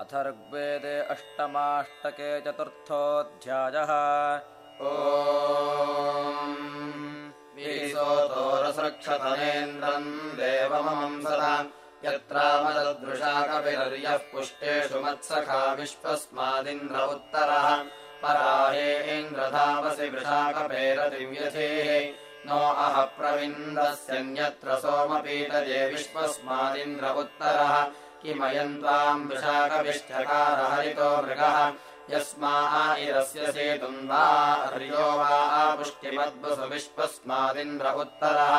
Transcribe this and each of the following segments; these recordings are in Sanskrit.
अथर्ग्वेदे अष्टमाष्टके चतुर्थोऽध्यायः। ओरसृक्षतनेन्द्रम् देवममम् सदा यत्रामदृशाकविरर्यः पुष्टेषु मत्सखा विश्वस्मादिन्द्र उत्तरः। पराहेन्द्रधावसि वृषाकपेरदिव्यथेः नो अह प्रविन्दस्यन्यत्र सोमपीतये विश्वस्मादिन्द्र उत्तरः किमयम् त्वाम् वृषाकविष्ठकारहरितो मृगः। यस्मा इरस्य सेतुम् वा हर्यो वा पुष्टिमद्वसु विश्वस्मादिन्द्र उत्तरः।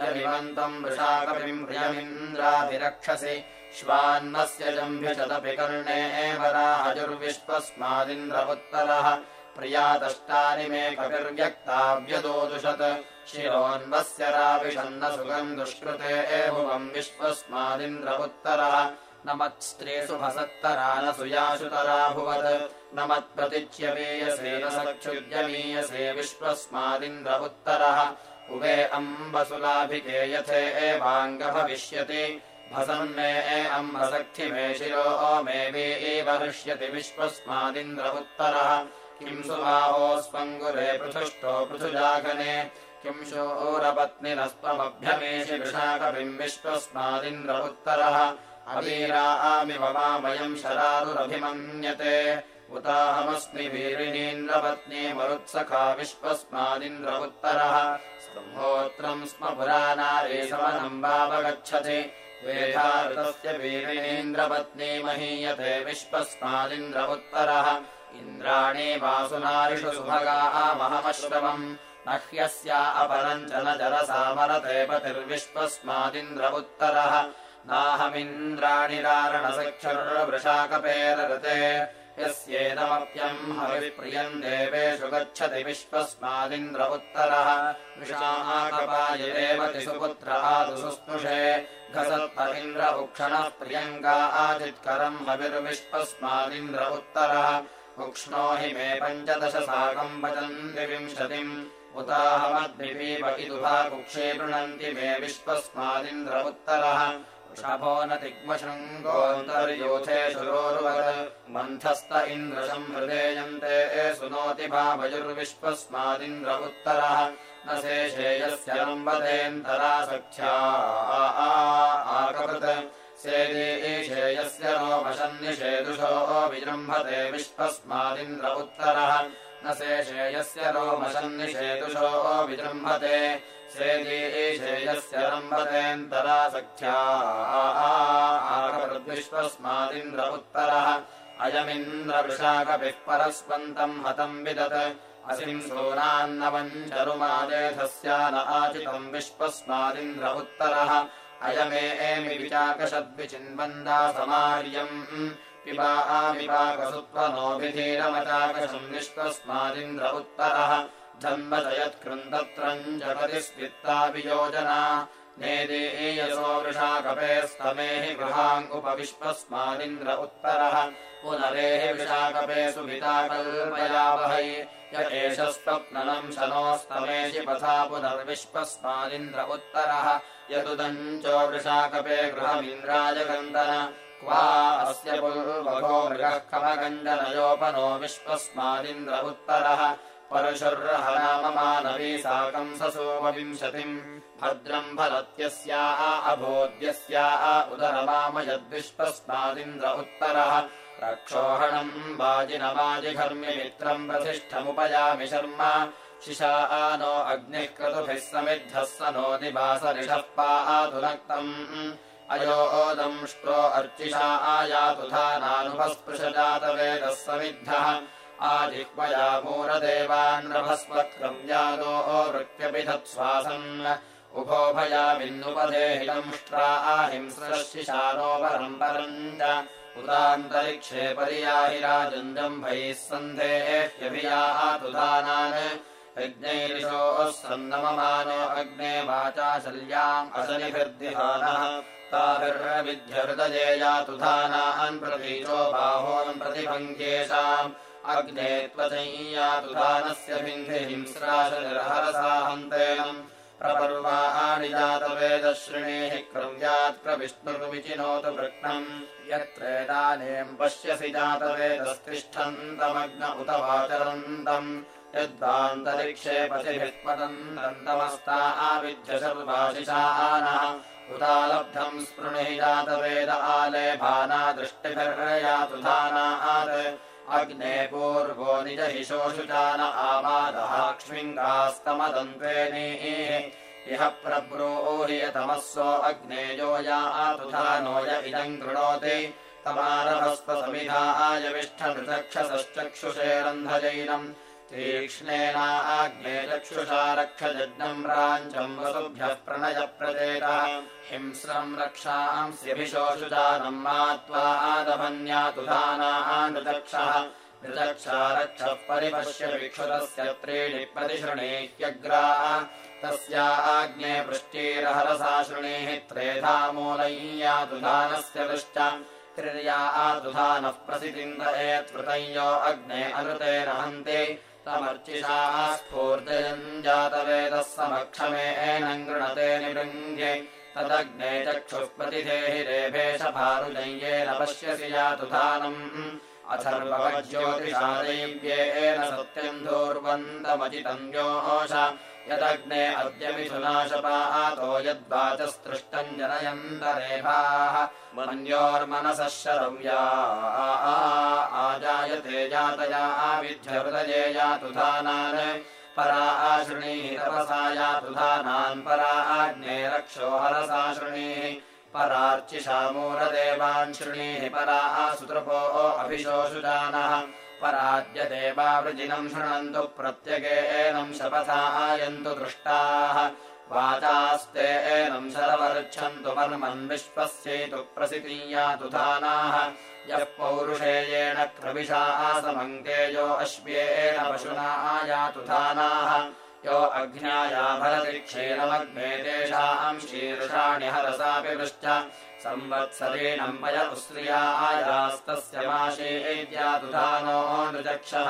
यमिमन्तम् वृषाकविम् प्रियमिन्द्राभिरक्षसि। श्वान्नस्य जम्भिषदपि कर्णे वराहजुर्विश्वस्मादिन्द्र उत्तरः। प्रियादष्टानि मे कविर्व्यक्ताव्यदोदुषत् शिरोन्वस्य राविषन्न सुगम् दुष्कृते एभुवम् विश्वस्मादिन्द्र उत्तरः न मत्स्त्रीषु भसत्तरा न सुयाशुतराभुवत् न मत्प्रतिच्यमीयसे न सक्षुद्यमीयसे विश्वस्मादिन्द्र उत्तरः उभे अम्बसुलाभिके यथे एवाङ्गभविष्यति भसन्मे अम्बसक्थि मे शिरो मे वे एव हृष्यति विश्वस्मादिन्द्र उत्तरः किम् सुबाहोस्पङ्गुरे पृथुष्टो पृथुजागने किम् शोरपत्निनस्त्वमभ्यमेषि वृषाकविम् विश्वस्मादिन्द्र उत्तरः अवीरामिव मामयम् शरारुरभिमन्यते उताहमस्मि वीरिणीन्द्रपत्नी मरुत्सखा विश्वस्मादिन्द्र उत्तरः स्तम्भोत्रम् स्म वावगच्छति। वेधाऋतस्य वीरिणीन्द्रपत्नी महीयते विश्वस्मादिन्द्र उत्तरः इन्द्राणी वासुनारिषु सुभगा महमश्रवम्। न ह्यस्या च न जलसामरते पतिर्विश्वस्मादिन्द्र उत्तरः नाहमिन्द्राणि रारणसख्युर्वृषाकपेररते यस्येदमप्यम् हविप्रियम् देवेषु गच्छति विश्वस्मादिन्द्र उत्तरः। विषाकपायेव सुपुत्र आदुसुस्नुषे घसत्त इन्द्र उक्षणः प्रियङ्गा आचित्करम् हविर्विश्वस्मादिन्द्र उत्तरः। उक्ष्णो हि मे पञ्चदश साकम् वचन्ति विंशतिम्। उताहमद्भिपीव इदुभा कुक्षे गृह्णन्ति मे विश्वस्मादिन्द्र उत्तरः वृषभो न तिग्मशृङ्गोऽन्तर्यूथेषु रोरुवत् मन्थस्त इन्द्रशम् हृदेयन्ते सुनोति भावयुर्विश्वस्मादिन्द्र उत्तरः न शेषेयस्य लम्बतेऽन्तरासख्या आककृत् सेदेशेयस्य रोमशन्निषेदुषो विजृम्भते विश्वस्मादिन्द्र उत्तरः न शेषेयस्य रोमशन्निषेदुषो विजृम्भते। सेदेशेयस्य लम्बतेऽन्तरासख्या। आककृद्विश्वस्मादिन्द्र उत्तरः अयमिन्द्रवृषाकपिः परस्पन्तम् हतम् विदत्। असिम् सोनान्नवम् चरुमादेधस्या न आचितम् विश्वस्मादिन्द्र उत्तरः अयमे एमि विचाकषद्विचिन्वन्दा समार्यम् पिबा आमिपाकसुत्वनोऽभिधीरमचाकशम् विश्वस्मादिन्द्र उत्तरः जन्मजयत्कृन्दत्रम् जगति स्वित्ताभियोजना नेदेयसो वृषाकपे स्तमेहि गृहाङ्गुपविश्वस्मादिन्द्र उत्तरः पुनरेहि वृषाकपे सुभिता कल्पयावहै। य एष स्वप्ननम् शनोस्तमेषि पथा पुनर्विश्वस्मादिन्द्र उत्तरः यदुदञ्चो वृषाकपे गृहमिन्द्राजगन्दन क्वा अस्य पुल्वघो मृगः कमगञ्जनयोपनो विश्वस्मादिन्द्र उत्तरः परशुर्हनाममानवी साकम् ससोमविंशतिम्। भद्रम् फलत्यस्या अभोद्यस्या उदरमामयद्विश्वस्मादिन्द्र उत्तरः रक्षोहणम् वाजिनवाजिघर्म्यमित्रम् प्रतिष्ठमुपयामि शर्म। शिशा नो अग्निः क्रतुभिः समिद्धः स नो दिवासरिषः पातुनक्तम् अयोदंष्ट्रो अर्चिषा आयातुधानानुभस्पृशजातवेदः समिद्धः आजिह्वया मूरदेवान्नभस्वक्रम्यादो वृत्यपिधत्श्वासन् उभोभयामिन्नुपदेहिदंष्ट्रा आहिंस्रशिशानो परम् परम् च उदान्तरिक्षे पर्याहि राजञ्जम्भैः सन्धेः ह्यभियातुधानान् यज्ञैरिषोः सन्नममानो अग्ने वाचाशल्याम् असनिभिर्दिहानः। ताभिर्विध्यहृदये यातुधानान् प्रतीचो बाहोन् प्रतिभङ्ग्येषाम् अग्ने त्वचैयातुधानस्य बिन्धि हिंस्राशनिर्हरसाहन्तेन प्रपर्वाणि जातवेद शृणेः क्रव्यात् प्रविष्णुर्विचिनोतु वृक्णम् यत्रेदानीम् पश्यसि जातवेदस्तिष्ठन्तमग्न उत वाचरन्तम् यद्वान्तरिक्षे पतिभिः पतन्तमस्ता आविद्य सर्वाशिशानः उदालब्धम् स्पृणिहि जातवेद आलेभाना दृष्टिभिर्यातु धानात् अग्ने पूर्वो निजहिशोषुजान आमादहाक्ष्मिङ्गास्तमदन्त्वेनीः इह प्रब्रूहि यतमस्सो अग्नेयो या आतुधानो य इदम् कृणोति तमारभस्वसमिधाय विष्ठनृचक्षसश्चक्षुषे रन्धजैनम् तीक्ष्णेनाग्ने चक्षुषा रक्षजज्ञम् राञ्चम् वसुभ्यः प्रणयप्रदेतः। हिंस्रम् रक्षांस्यभिशोषुजानम् मात्वा आदभन्यातुधानानृचक्षः नृचक्षा रक्षः परिपश्य विक्षुरस्य त्रीणि प्रतिशृणेह्यग्रा तस्या आग्ने पृष्टीरहरसा शृणेः त्रेधा मूलय्यातुधानस्य वृश्च त्रिर्या आतुधानः प्रसितिन्दयेत्वृतयो अग्ने अनृतेरहन्ति तमर्चिषा स्फूर्जयम् जातवेदः समक्षमेनम् गृणते निवृङ्गे। तदग्ने चक्षुः प्रतिधेहि रेभेशभारुजय्येन पश्यसि यातुधानम् अथर्वज्योतिषादैव्येन सत्यम् धूर्वन्तमजितम् योष यदग्ने अद्य मिथुनाशपातो यद्वाचस्तृष्टम् जनयन्तरेभाः मन्योर्मनसः शरव्या। आजायते जातया आविध्यहृदये यातुधानान् परा आशृणीः तपसा यातुधानान् परा आग्ने रक्षो हरसा शृणीः परार्चिषा मूलदेवान् शृणीः परा आसुतृपो अभिशोषुजानः पराद्य देवावृजिनम् शृण्वन्तु प्रत्यगेनम् शपथा आयन्तु दृष्टाः। वाचास्ते एनम् शरवर्च्छन्तु वर्मन् विश्वस्यैतु प्रसितीयातु धानाः। यः पौरुषेयेण क्रविषा आसमङ्केयो अश्व्येन पशुना आयातु धानाः यो अग्न्याया भरति क्षीरमग्ने तेषाम् शीर्षाणि हरसापि वृश्च संवत्सरेणम् वय उस्त्रिया आयास्तस्य माशेद्यातु धानो नृचक्षः।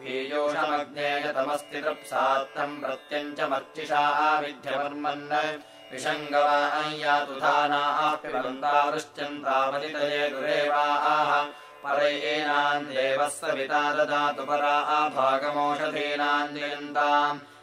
पीयूषमग्नेयतमस्ति तृप्सात्तम् प्रत्यञ्चमर्चिषा आविध्यवर्मन् विषङ्गवायातु धानाप्यवन्तावृश्चन्तावदितये दुरेवाः परयेनाम् देवः सविता ददातु परा आभागमोषधीनाञ्जयन्ताम्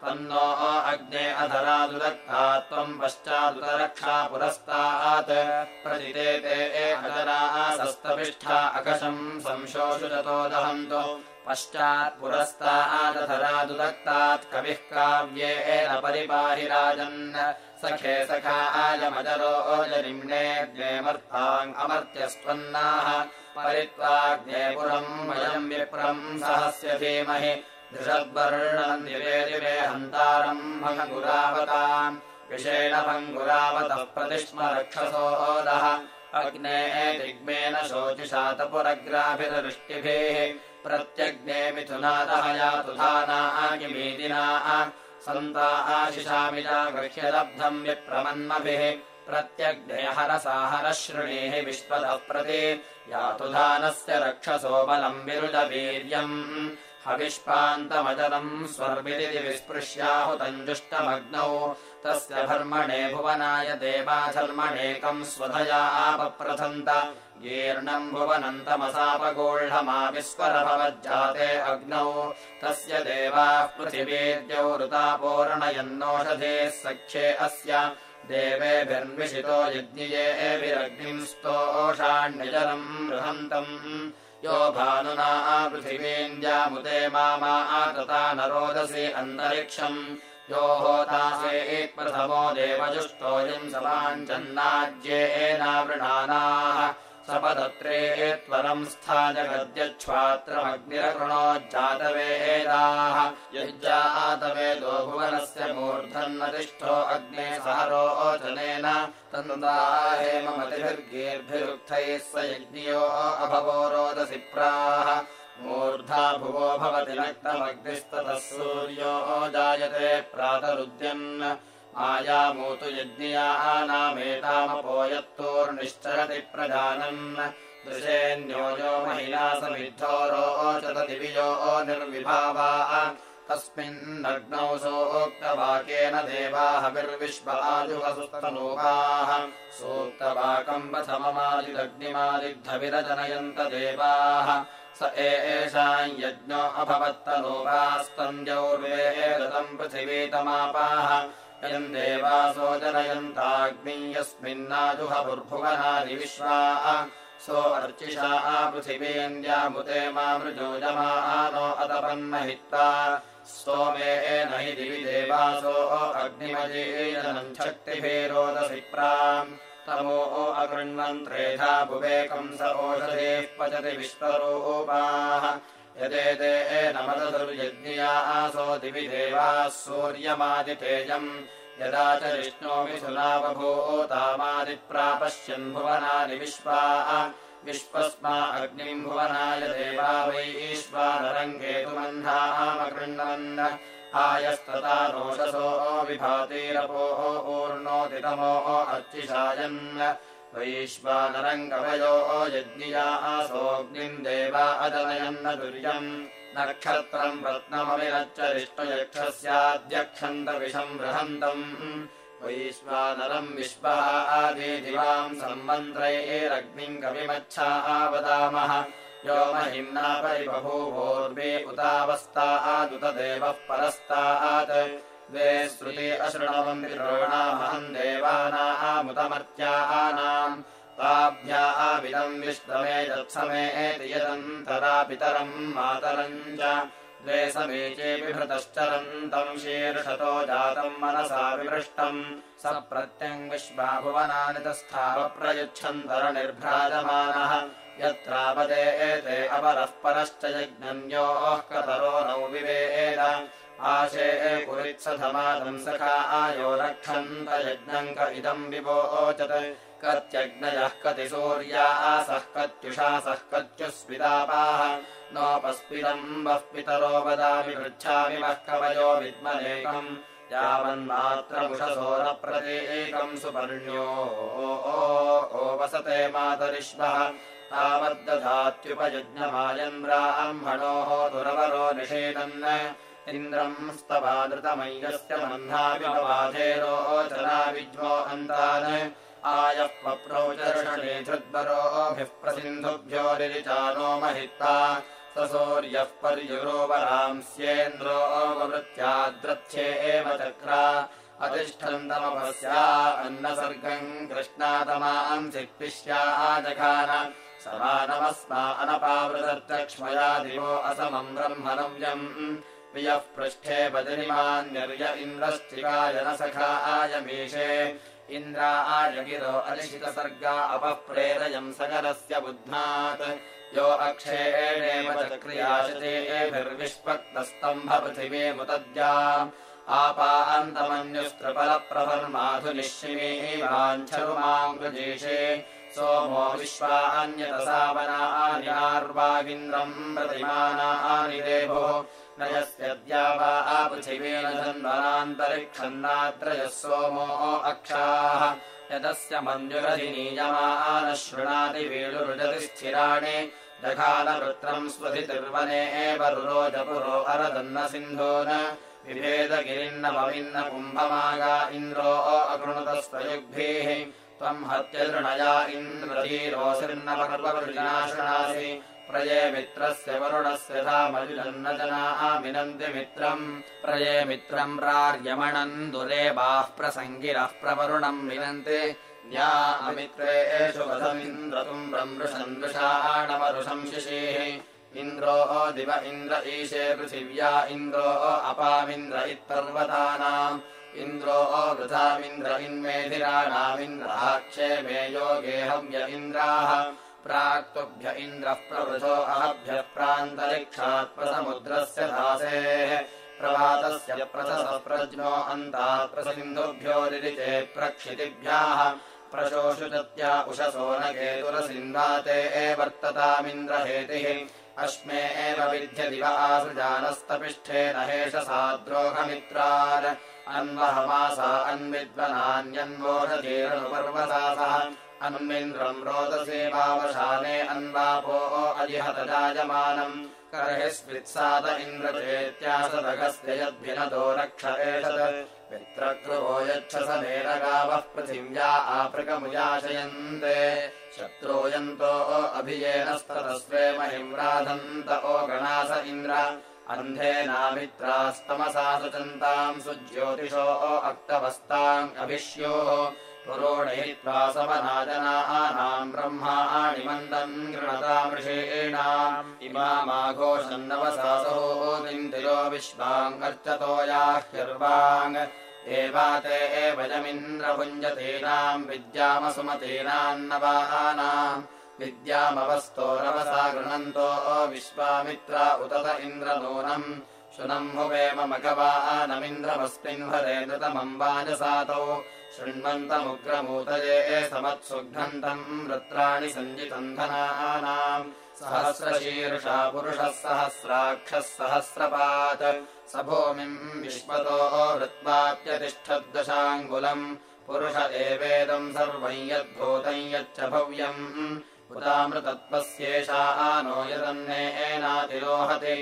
तन्नो अग्ने अधरादुदक्ता त्वम् पश्चादुतरक्षा पुरस्तात् प्रतिते ते अधरासस्तपिष्ठा अकशम् संशोषुजतो दहन्तु। पश्चात् पुरस्तादधरादुदक्तात् कविः काव्येन परिपाहि राजन्। सखे सखा द्वेमर्थाम् अमर्त्यस्त्वन्नाः। परित्वाग्ने पुरम् वयम् विप्रम् सहस्य धीमहि दृषद्वर्णम् दिवे दिवे हन्तारम् भङ्गुरावताम्। विषेण भङ्गुरावतः प्रतिष्म रक्षसोदः अग्ने दिग्मेन शोचिषातपुरग्राभिरदृष्टिभिः प्रत्यग्ने मिथुनादः यातु धानागिमीदिना सन्ता आशिषामिजा गृह्यलब्धम् विप्रमन्मभिः। प्रत्यग्ने हरसाहरशृणेः विश्वतः प्रति। यातु धानस्य रक्षसो बलम् विरुजवीर्यम् हविष्पान्तमजलम् स्वर्विदिति विस्पृश्याहुतञ्जुष्टमग्नौ तस्य धर्मणे भुवनाय देवाधर्मणेकम् स्वधया आपप्रथन्त। जीर्णम् भुवनन्तमसापगोढमाविस्वरभवज्जाते अग्नौ। तस्य देवाः पृथिवीर्यौ ऋतापोरणयन्नोषधेः सख्ये अस्य। देवेभिर्न्विषितो यज्ञियेभिरग्निम् स्तोषाण्यजलम् बृहन्तम् यो भानुना पृथिवीन्द्यामुते मामा आतता न रोदसी अन्तरिक्षम्। यो होतासे प्रथमो देवजुष्टोऽयम् समाञ्चन्नाज्येनावृणानाः सपदत्रे त्वरम् स्था जगद्यच्छ्वात्रमग्निरकृणोज्जातवेदाः यज्जातवेदो भुवनस्य मूर्धन्नतिष्ठो अग्ने सहरोचनेन तन्दाहेममतिभिर्गीर्भिरुक्थैः स यज्ञियो अभवो रोदसि प्राः मूर्धा भुवो भवति नक्तमग्निस्ततः सूर्यो जायते प्रातरुद्यन् मायामूतु यज्ञियानामेतामपो यत्तोर्निश्चरति प्रजानन्। दृशेऽन्यो यो महिला समिद्धो रोचत दिवियो निर्विभावा। तस्मिन्नग्नौ सोक्तवाक्येन देवाहविर्विश्वाजुवसुस्तनूपाः सूक्तवाकम् वथममादिदग्निमादिग्धविरजनयन्त देवाः। स एषाम् यज्ञो अभवत्तनूपास्तन्द्यौर्वेदतम् पृथिवीतमापाः यम् देवासो जनयन्ताग्नि यस्मिन्नाजुहबुर्भुवनादिविश्वाः सो अर्चिषा पृथिवीन्द्यामुते मामृजोजमानो अतपन्महित्वा स्तोमे न हि दिवि देवासो अग्निमजीनम् शक्तिभिरोदसि प्राम् तमो अकृण्वन्त्रेधा भुवेकम् स ओषधेः पचति विश्वरूपाः यदेते नमदुर्यज्ञियासो दिवि देवाः सूर्यमादितेजम्। यदा च विष्णोमिथुनावभूतामादिप्रापश्यन् भुवनानि विश्वाः। विश्वस्मा अग्निम् भुवनाय देवा वैश्वानरङ्गेतुमह्नामकृण्वन् आयस्तता रोषसो विभातिरपोः ऊर्णोतितमो अर्चिषायन् वैश्वानरङ्गवयो यज्ञियासोऽग्निम् देवा अजनयन्न दुर्यम्। नक्षत्रम् रत्नमविरच्चरिष्टयक्षस्याध्यक्षन्तविषम् बृहन्तम् वैश्वानरम् विश्वः आदिदिवाम् सम्मन्त्रैरग्निम् कविमच्छाः वदामः यो महिम्नापरिबभूवोर्वे उतावस्ता आदुतदेवः परस्तात् द्वे श्रुति आविदम् विश्वमे यत्समे यदन्तरा पितरम् मातरम् च। द्वे समीचे बिभृतश्चरन्तम् शीर्षतो जातम् मनसा विमृष्टम् स प्रत्यङ् विश्वाभुवनानि तस्थावप्रयच्छन्तरनिर्भ्राजमानः। यत्रापदे एते अपरः परश्च यज्ञन्योः कतरो नौ विवेद आशे पुरित्सधमादम् सखा आयो रक्षन्त यज्ञम् क इदम् विवोचत् कत्यग्नयः कति सूर्यासः कत्युषासः कत्युस्मितापाः नोपस्मिदम् वः पितरो वदामि पृच्छामि वः कवयो विद्मनेकम् यावन्मात्रमुषसो न प्रतीकम् सुपर्ण्यो वसते मातरिश्वः तावद्दधात्युपयज्ञमायन् ब्राह्मणोः दुरवरो निषेदन् इन्द्रम् स्तवादृतमय्यस्य मह्नाविपवाधेरोचना विज्वो अन्तान्। आयः पप्रौचर्षणे धृद्वरोभिः प्रसिन्धुभ्यो रिचानो महित्वा स सूर्यः पर्युरोपरांस्येन्द्रोऽववृत्त्याद्रथ्ये एव चक्रा। अतिष्ठन्तमपस्या अन्नसर्गम् सिक्पिष्याजघान समानमस्मा अनपावृतर्चक्ष्मया दिवो असमम् ब्रह्मणव्यम् वियः पृष्ठे सखा आयमीशे इन्द्रा आयगिरो अलिशितसर्गा अपः प्रेरयम् सकलस्य बुध्नात् यो अक्षेणेव चक्रियाशतेभिर्विष्पक्तस्तम्भपृथिवीमुतद्या आपान्तमन्युस्त्रफलप्रभर्माधुनिश्चिमेवाञ्छरुमाङ्गजेशे सोमो विश्वान्यतसावनान्यार्वागिन्द्रम् प्रतिमानानि देभोः न यस्यद्या वा आपृथिवेन धन्वनान्तरिक्षन्नात्रयः सोमो अक्षाः। यदस्य मञ्जुरधिनीयमानः शृणाति वेलुरुजति स्थिराणि दघालवृत्रम् स्वधितिर्वने एव रुरोजपुरो अरदन्न सिन्धून विभेदगिरिन्नमविन्न कुम्भमागा इन्द्रो अकृणुतस्त्वयुग्भिः त्वम् हत्यदृणया इन्द्रधीरोऽसिर्नपर्वनाशनासि प्रये मित्रस्य वरुणस्य धामयुजन्न जनाः मिनन्ति मित्रम्। प्रये मित्रम् प्रार्यमणम् दुरे बाः प्रसङ्गिरः प्रवरुणम् मिनन्ति ज्ञा अमित्रेषु वधमिन्द्रतुम् ब्रह्मृषन् वृषाणमरुषम् शिशीः। इन्द्रो दिव इन्द्र ईशे पृथिव्या इन्द्रो अपामिन्द्र इत्पर्वतानाम्। इन्द्रो वृथामिन्द्र इन्मेधिराणामिन्द्राक्षे मे योगेहव्य इन्द्राः प्राक्तुभ्य इन्द्रः प्रवृथो अहभ्यः प्रान्तरिक्षात्प्रसमुद्रस्य दासेः प्रभातस्य प्रससः प्रज्नो अन्तात् प्रसिन्धुभ्यो रिरिचे प्रक्षितिभ्याः प्रशोषुचत्या उषसो न केतुरसिन्दाते वर्ततामिन्द्रहेतिः अश्मे एव विध्यदिव आसृजानस्तपिष्ठेन हेष साद्रोहमित्रान् अन्वहमासा अन्विद्वनान्यन्वोषतीरनुपर्वसासः अन्विन्द्रम् रोदसेवावशाने अन्वापो अजिहतजायमानम्। कर्हिस्वित्साद इन्द्रचेत्यासदगस्य यद्भिनतो रक्ष एषत्। यच्छ समेन गावः पृथिव्या आपृकमुयाशयन्ते शत्रोयन्तो अभियेनस्ततस्वे महिम् राधन्त ओ गणास इन्द्र। अन्धेनामित्रास्तमसा सचन्ताम् सुज्योतिषो अक्तवस्ताम् अभिष्योः पुरोणयित्वा समनाजनानाम् ब्रह्माणि मन्दम् गृणतामृषेणाम् इमामाघोषन्नवसासो दिन्दिरो विश्वाङ्गर्चतो याह्यर्वाङ् एवाते एवजमिन्द्रभुञ्जतीनाम् विद्यामसुमतीनान्नवानाम् विद्यामवस्तोरवसा गृणन्तो विश्वामित्रा उतत इन्द्रनूनम्। शुनम् हुवेम मघवानमिन्द्रमस्मिन्हरे नृतमम् वाजसातौ शृण्वन्तमुग्रमूतये समत्सुघ्नन्तम् वृत्राणि सञ्जितम् धनानाम् सहस्रशीर्षा पुरुषः सहस्राक्षः सहस्रपात् स भूमिम् विश्वतो वृत्वाप्यतिष्ठद्दशाङ्गुलम् पुरुष एवेदम् सर्वम् यद्भूतम् यच्च भव्यम् उतामृतत्वस्येषा नो यदन्नेनातिरोहति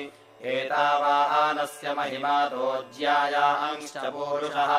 एतावानस्य महिमातोज्यायाश्च पूरुषः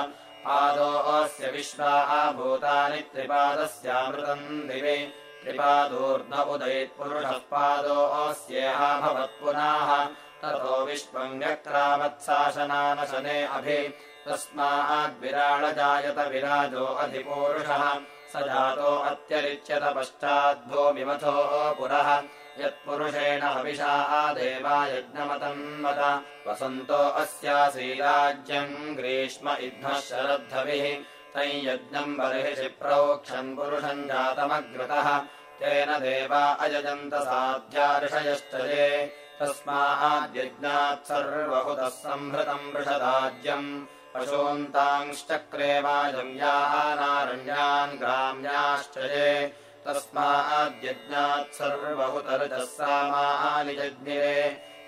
पादोऽस्य विश्वा भूतानि त्रिपादस्यामृतम् दिवि। त्रिपादोर्ध उदयत्पुरुषः पादोऽस्येहाभवत्पुनाः ततो विश्वम् व्यक्रामत्साशनानशने अभि। तस्माद्विराळजायत विराजो अधिपूरुषः। स जातो अत्यरिच्यत पश्चाद्भूमिमथो पुरः यत्पुरुषेण हविषा देवा यज्ञमतन्वत वसन्तो अस्यासीराज्यम् ग्रीष्म इध्मः शरद्धविः। तै यज्ञम् बर्हिषि प्रोक्षन् पुरुषम् जातमग्रतः। तेन देवा अयजन्त साध्यार्षयश्च ये। तस्माद्यज्ञात् सर्वहुतः सम्भृतम् वृषदाज्यम्। पशून्तांश्चक्रे वाजम्यानारण्यान् ग्राम्याश्च ये तस्माद्यज्ञात् सामानि जज्ञिरे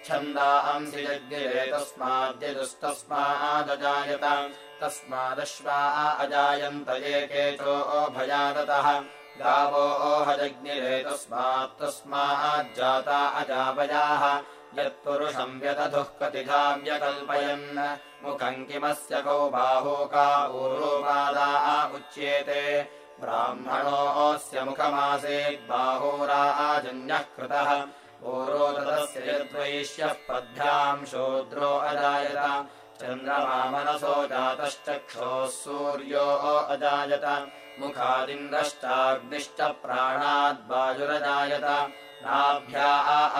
छन्दांसि जज्ञिरे तस्माद्यजुस्तस्मादजायत। तस्मादश्वा अजायन्त एकेचोभयादतः गावो ओहजज्ञिरे तस्मात् तस्माज्जाता अजापयाः यत्पुरुषम् व्यदधुः कतिधा व्यकल्पयन् मुखम् किमस्य कौ बाहो का ऊरोपादा उच्येते ब्राह्मणोऽस्य मुखमासीद्बाहोराजन्यः कृतः। पूरोदस्य यद्वैश्यः पद्भ्याम् शूद्रो अजायत। चन्द्रमामनसो जातश्चक्षोः सूर्यो अजायत। मुखादिन्द्रश्चाग्निश्च प्राणाद्वायुरजायत नाभ्या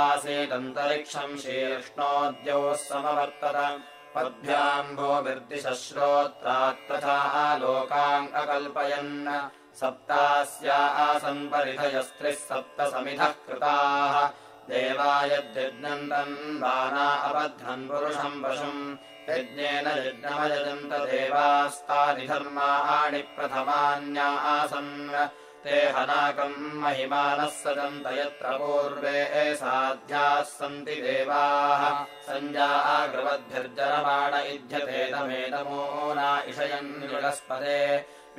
आसीदन्तरिक्षम् शीर्ष्णोद्योः समवर्तत। पद्भ्याम् भोभिर्दिशश्रोत्रात् तथा लोकाम् अकल्पयन् सप्तास्या आसन् परिधयस्त्रिः सप्त समिधः कृताः। देवा यद्यज्ञन्तम् दाना अबध्नन् पुरुषम् पशुम् यज्ञेन यज्ञमयजन्त देवास्तानि धर्माणि प्रथमान्या आसन्। ते हनाकम् महिमानः सजन्त यत्र पूर्वे साध्याः सन्ति देवाः। सञ्जाग्रवद्भिर्जनमाण इध्यते तमेतमो न इषयन् विलस्पदे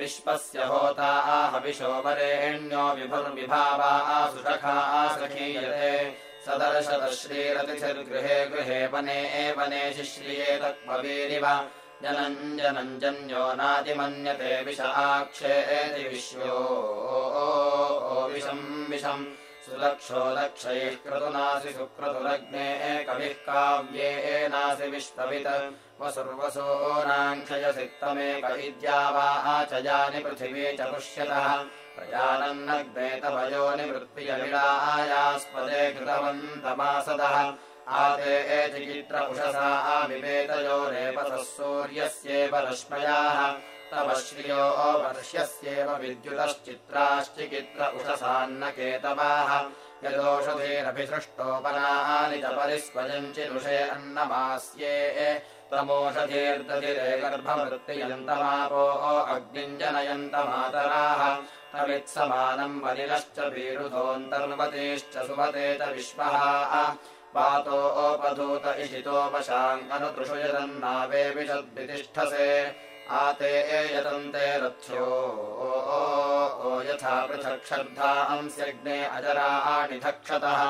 विश्वस्य होता आहविशोपरेण्यो विभुर्विभावा आसुषखा आसखीयते सदर्शत श्रीरतिथिर्गृहे गृहे वने वने शिश्रियेतत्पवीरिव जनम् जनम् जन्यो नातिमन्यते विष आक्षेति विश्वो विषम् विषम् सुलक्षो लक्षैः क्रतुनासि सुक्रतुलग्ने कविः काव्येनासि विश्ववित् वसुर्वसूनाङ्क्षयसि त्वमेक इद्या वा आचयानि पृथिवी च पुष्यतः। प्रजानन्नग्ने तवयो निवृत्तियविलायास्पदे कृतवन्तमासदः। आते एचिकित्र उषसा आविवेतयो रेपसः सूर्यस्येव रश्मयाः श्रियो वर्ष्यस्येव विद्युतश्चित्राश्चिकित्र उषसान्नकेतवाः। यदोषधीरभिसृष्टोपनानि च परिस्वजञ्चिरुषे अन्नमास्ये। तमोषधीर्दधिरे गर्भवृत्तियन्तमापो अग्निञ्जनयन्तमातराः अवित्समानम् वलिनश्च वीरुधोऽन्तर्वतीश्च सुमते च विश्वः। पातोपधूत इषितोपशाङ्कनुतृषु यदन्नावे विषद्वितिष्ठसे आते यतन्ते रथ्यो यथा पृथक् अजराणि धक्षतः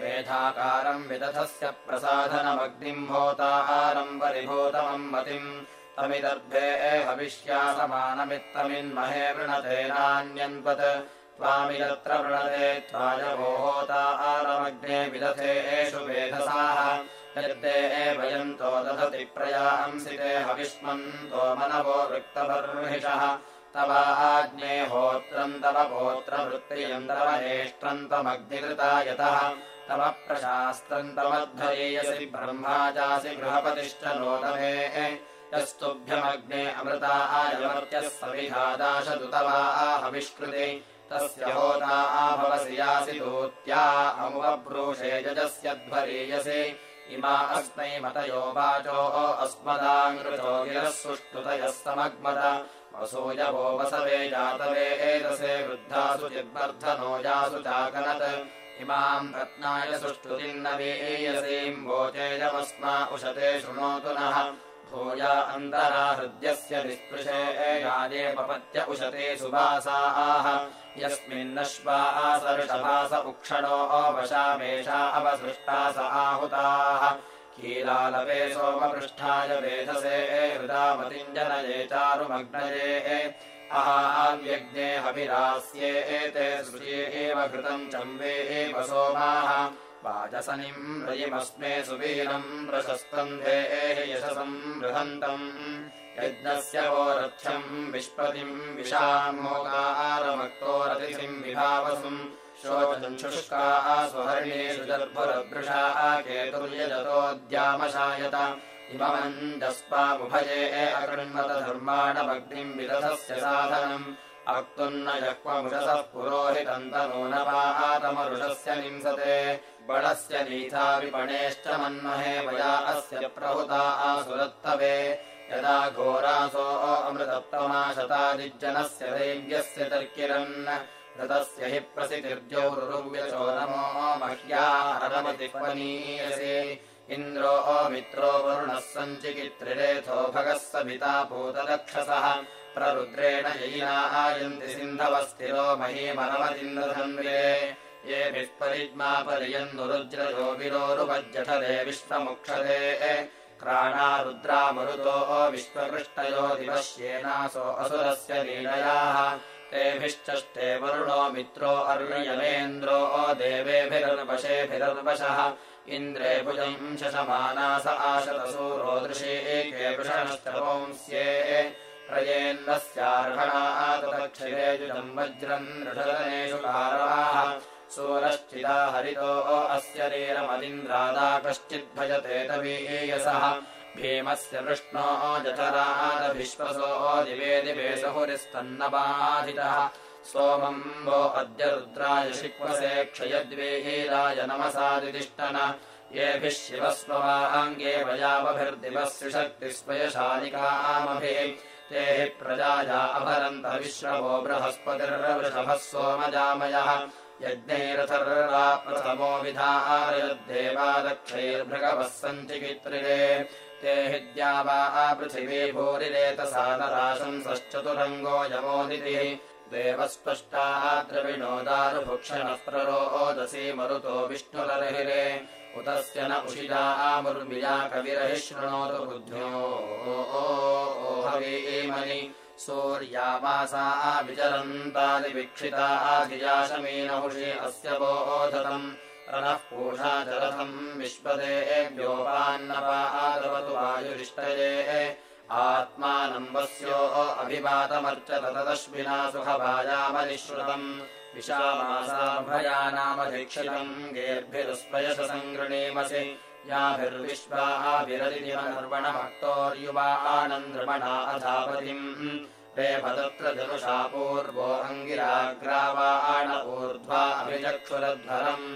मेधाकारम् विदधस्य प्रसाधनमग्निम् भूताहारम् परिभूतमम् मतिम्। तमिदर्भे हविष्यासमानमित्तमिन्महे वृणतेनान्यन्वत् त्वामिदत्र वृणते त्वायवो होताहारमग्ने विदधे एषु वेधसाः यद्दे वयन्तो दधति प्रयांसिते हविष्मन्तो मनवो वृक्तबर्हिषः तवाज्ञे होत्रम् तव गोत्रवृत्तियम् तव नेष्ट्रन्तमग्निकृता यतः। तव प्रशास्त्रन्तमध्वरीयसि ब्रह्मा चासि गृहपतिश्च नोदमे। यस्तुभ्यमग्ने अमृता आयमर्त्यः सविधादाशतु तवा आहविष्कृति तस्य होता भवसि यासि दूत्या अमुपब्रूषे यजस्य ध्वरीयसि इमा अस्मै मतयो वाचो अस्मदाङ्कृतो गिरः सुष्ठुतयः समग्मत वसूयवो वसवे जातवे एतसे वृद्धासु चिद्वर्धनो यासु चाकनत्। इमाम् रत्नाय सुष्ठुतिन्नवीयसीम् वोचेयमस्मा उशते शृणोतु नः भूया अन्तरा हृद्यस्य निःस्पृशे यादेपपत्य उशते सुभासाः। यस्मिन्नश्वा आसऋषभास उक्षणो अवशामेषा अवसृष्टा स आहुताः। कीलालवे सोमपृष्ठाय वेधसे हृदामतिञ्जनये चारुमग्नये। अहाव्यज्ञे हविरास्ये एते श्रुये एव घृतम् चम्बे एव सोमाः वाजसनिम् रयिमस्मे सुवीरम् प्रशस्तन्धे यशसम् बृहन्तम्। यज्ञस्य गोरथ्यम् विष्पतिम् विशामोकारमक्तोरतिथिम् विभावसुम्। शोचञ्छुष्काः स्वहर्णेषु दर्भुरदृशाः केतुर्यजतोऽद्यामशायत इममञ्जस्पामुभये अकृण्वत धर्माणमग्निम् विदधस्य साधनम्। अक्तुन्न जक्वमुषसः पुरोहितन्तनूनपातमरुषस्य निंसते बलस्य नीथा विपणेश्च मन्महे वया अस्य प्रहुता आसुरत्तवे। यदा घोरासो अमृतप्तमा शतादिज्जनस्य दैव्यस्य तर्किरन् ऋतस्य हि प्रसितिर्जौरुव्यचो नमो मह्याहरमतिपनीयसे इन्द्रो मित्रो वरुणः सञ्चिकित्रिरेथो भगः सभिता पूतदक्षसः प्ररुद्रेण ययिना आयन्ति सिन्धवस्थिरो महीमरमतिन्द्रधन्वे ये विस्परिज्मापरियन्दुरुज्रयो विरोरुपज्जठरे विश्वमुक्षते क्राणा रुद्रामरुतो विश्वकृष्टयो दिवश्येनासो असुरस्य लीलयाः। तेभिश्चष्टे वरुणो मित्रो अर्ययमेन्द्रो देवेभिरनुपशेभिरनुपशः इन्द्रे भुजम् शशमानास आशतसूरोदृशे एके वृषणश्चपुंस्ये प्रयेन्नस्यार्हणातदक्षिरेजुजम् वज्रम् कारवाः सूरश्चिदा हरितो अस्य रीरमदिन्द्रादा कश्चिद्भजते तवीयसः भीमस्य वृष्णो जठरादभिश्वसो दिवे दिवे सहुरिस्तन्नपाधितः। सोमम् वो अद्य रुद्राय शिक्वसे क्षयद्वेहीराय नमसादितिष्ठन। येभिः शिवस्ववाङ्गे वयावभिर्दिवः सुशक्तिस्वयशालिकामभिः ते हि प्रजाया अभरन्त विश्रवो बृहस्पतिर्वृषभः सोमजामयः। यज्ञैरथर्वा प्रथमो विधारयद्देवादक्षैर्भृगवः सञ्चिकित्रिरे ते हि द्यावा पृथिवी भूरिरेतसा नराशंसश्चतुरङ्गो यमोदितिः। देवस्पष्टाः द्रविणोदारुभुक्षणः प्ररोदसी मरुतो विष्णुरर्हिरे उतस्य न उषिदामुर्विया कविरहि शृणोतु बुद्ध्यो। हवीमनि सूर्यामासा विचरन्तादिवीक्षिताधिजाशमीनहुषि अस्य बोधतम्। रनः पूषा जरथम् विश्वदेव्योपान्नपादवतु वायुरिष्टये। आत्मानम् वस्यो अभिवातमर्चत तदश्विना सुखभायामनिःश्रुतम् विशामासाभयानामधीक्षितम् गेर्भिरुस्पयश सङ्गृणीमसि याभिर्विश्वाभिरदिमनर्वणभक्तोर्युवा आनन्द्रमणा अधापतिम् रेफदत्र जनुषा पूर्वो अङ्गिराग्रावाण ऊर्ध्वा अभिचक्षुरध्वरम्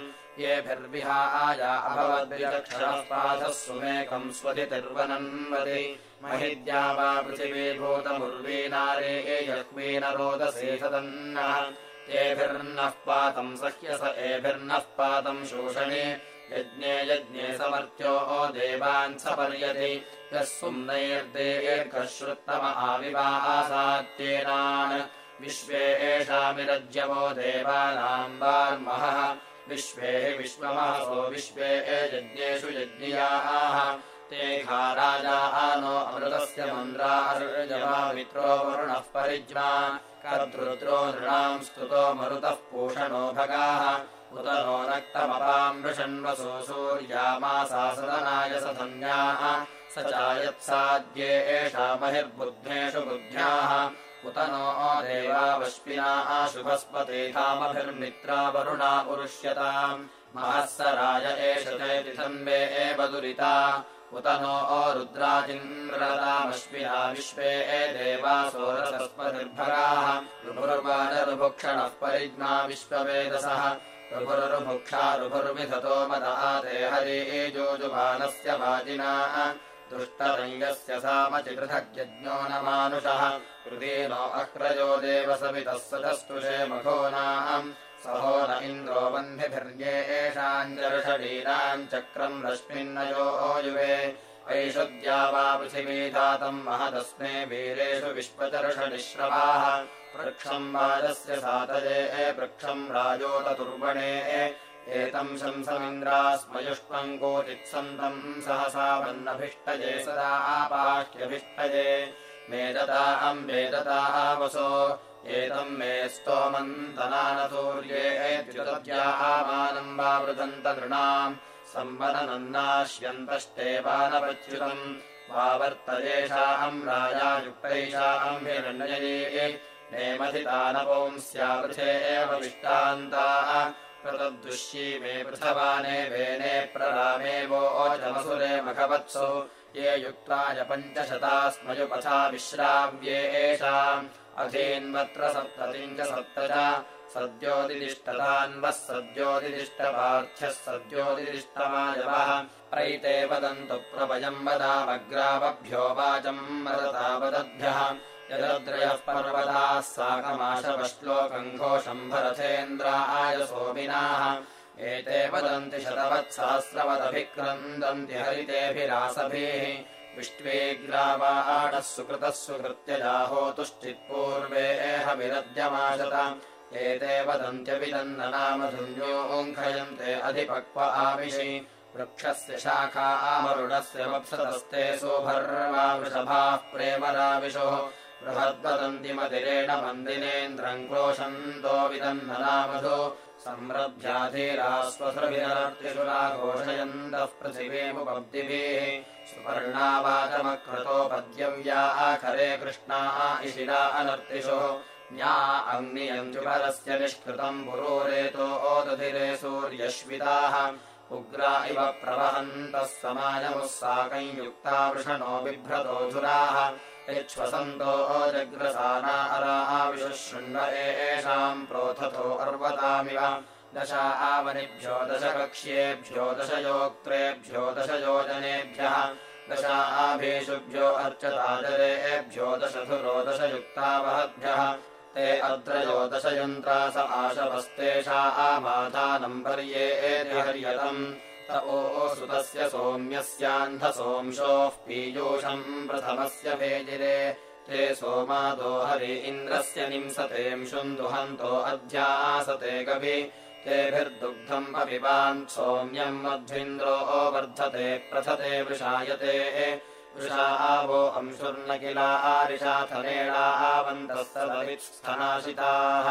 येभिर्विहाय अभवद्विचक्षरः पाधः सुमेकम् स्वधितिर्वनन्वति महिद्या वा पृथिवीभूतमुर्वीनारे यह्वीनरोदसे सदन्नः तेभिर्नः पातम् सह्यस एभिर्नः पातम् शोषणे। यज्ञे यज्ञे समर्थ्यो देवान् सपर्यति। यः सुम्नैर्देर्घः श्रुत्तम आविवासात्येनान् विश्वे एषामिरज्यवो देवानाम् वार्महः विश्वे विश्वमहसो विश्वे यज्ञेषु यज्ञियाः ते घा राजा नो अमृतस्य मन्द्रार्जवामित्रो वरुणः परिज्ञा कर्तृत्रो नृणाम् स्तुतो मरुतः पूषणो भगाः। उत नो रक्तमपामृषन्वसो सूर्यामासा सदनाय सधन्याः। स चायत्साद्ये एषा महिर्बुद्धेषु बुद्ध्याः उत नो देवावश्विना शुभस्पते कामभिर्मित्रा वरुणा उरुष्यताम् महः स राज एष चेतिथन्वे एव दुरिता। उत नो रुद्राजिन्द्रतामश्विना विश्वे देवासोरसस्पतिर्भगाः ऋभुर्वानरुभुक्षणः परिज्ञा विश्ववेदसः। ऋभुररुभुक्षा ऋभुर्विधतो मदाते हरेजोजुमानस्य वाजिना दुष्टरङ्गस्य सामचिपृथग्यज्ञो न मानुषः। कृतीनो अक्रजो देवसवितः सदस्तुषे मघोनाम् सहो न इन्द्रो बन्धिभिर्ये एषाञ्जर्षडीनाम् चक्रम् रश्मिन्नयो युवे ऐषद्या वा पृथिवीधातम् महदस्मे वीरेषु विश्वचर्षनिश्रवाः पृक्षम् वाजस्य सातये पृक्षम् राजोततुर्वणे एतम् शंसमिन्द्रास्मयुष्मम् कोचित्सन्तम् सहसा वन्नभिष्टये सदा आपाह्यभिष्टये मेदताम् वेदताः वसो एतम् मे स्तोमन्तनानसूर्येद्युतद्यामानम् वा वृदन्त नृणाम्। सम्वननन्नाश्यन्तष्टेवानपच्युतम् वावर्तयेषाम् राजायुक्तैषाम् हिरण्यये। नेमथितानपोंस्यावृथे एव विष्टान्ताः मे पृथवाने वेने प्ररामेवोचमसुरे मघवत्सु ये युक्ताय पञ्चशता स्मयुपथा विश्राव्ये एषाम् अधीन्वत्र सप्ततिम् च सप्त च सद्योदिदिष्टतान्वः सद्योदिदिष्टपार्थ्यः सद्योदिदिष्टमायवः प्रैते वदन्तु प्रभयम् वदामग्रावभ्यो वाचम् वदतावदद्भ्यः यदद्रयः पर्वताः साकमाशवश्लोकम् घोषम् भरथेन्द्राय सोमिनाः एते वदन्ति शतवत्सहस्रवदभिक्रन्दन्ति हरितेभिरासभिः विष्ट्वेग्रावाडः सुकृतः सुकृत्यजाहोतुश्चित्पूर्वेह विरद्यमाशत। एते वदन्त्यविदन्ननामधुन्योऽङ्खयन्ते अधिपक्व आमिषि वृक्षस्य शाखा आमरुणस्य वप्सतस्ते सोभर्वा वृषभाः प्रेमराविशुः बृहद्वदन्तिमतिरेण मन्दिनेन्द्रम् क्रोशन्तो विदन्ननामधु संरभ्याधीरास्वसृभिरर्तिषुरा घोषयन्तः पृथिवीमुपब्दिभिः सुपर्णावाचमक्रतोपद्यव्या आखरे कृष्णा इशिरा अनर्तिषुः। न्या अग्नियञ्जुपरस्य निष्कृतम् पुरोरेतो ओदधिरे सूर्यश्विताः। उग्रा इव प्रवहन्तः समायमुः साकम् युक्ता वृषणो बिभ्रतोऽधुराः यच्छ्वसन्तो जग्रसाना अराविशुः शृण्व एषाम् प्रोथतो अर्वतामिव। दश दशयोक्त्रेभ्यो दशयोजनेभ्यः। दश आभीषुभ्यो अर्चताजरेभ्यो दशधुरो दशयुक्तावहद्भ्यः। ते अद्रयो दशयन्त्रास आशवस्तेषा आमाधानम् पर्ये हर्यतम् त ओसुतस्य सोम्यस्यान्धसोंशोः पीयूषम् प्रथमस्य भेजिरे। ते सोमादो हरि इन्द्रस्य निंसतेऽंशुम् दुहन्तो अध्यासते कवि तेभिर्दुग्धम् पपिबान् सोम्यम् मध्विन्द्रो वर्धते प्रथते वृषायते। वृषा आवो अंशुर्न किला आरिषाथनेळावन्तस्तदवित्स्थनाशिताः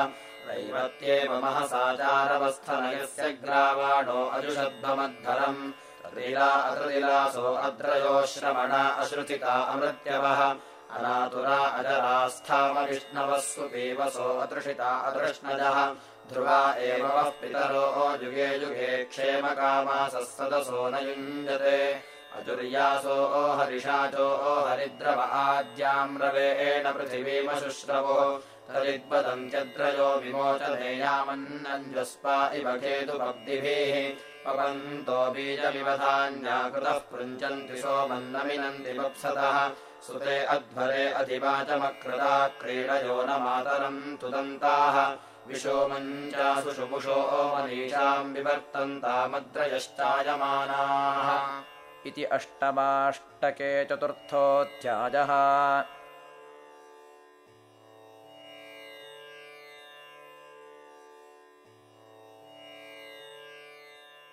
दैवत्येव महसाचारवस्थनयस्य ग्रावाणो अजुषद्भमद्धरम् तदिला अतृदिलासो अद्रयो श्रवणा अश्रुतिता अमृत्यवः। अनातुरा अजरास्थामविष्णवः सुपीवसो अतृषिता अतृष्णजः। ध्रुवा एव वः पितरो युगे युगे क्षेमकामासः सदसो न युञ्जते। अजुर्यासो हरिषाचो हरिद्रव आद्याम् रवेण विमोचनेयामन्नञ्जस्पा इव केतुपब्दिभिः पवन्तो बीजविवधान्याकृतः पृञ्चन्ति सोमन्नमिनन्ति वप्सतः। सुते अध्वरे अधिवाचमकृता क्रीडयो न मातरम् तुदन्ताः। विशोमञ्चासु शुपुषो मनीषाम् विवर्तन्तामद्रयश्चायमानाः इति अष्टमाष्टके चतुर्थोऽध्यायः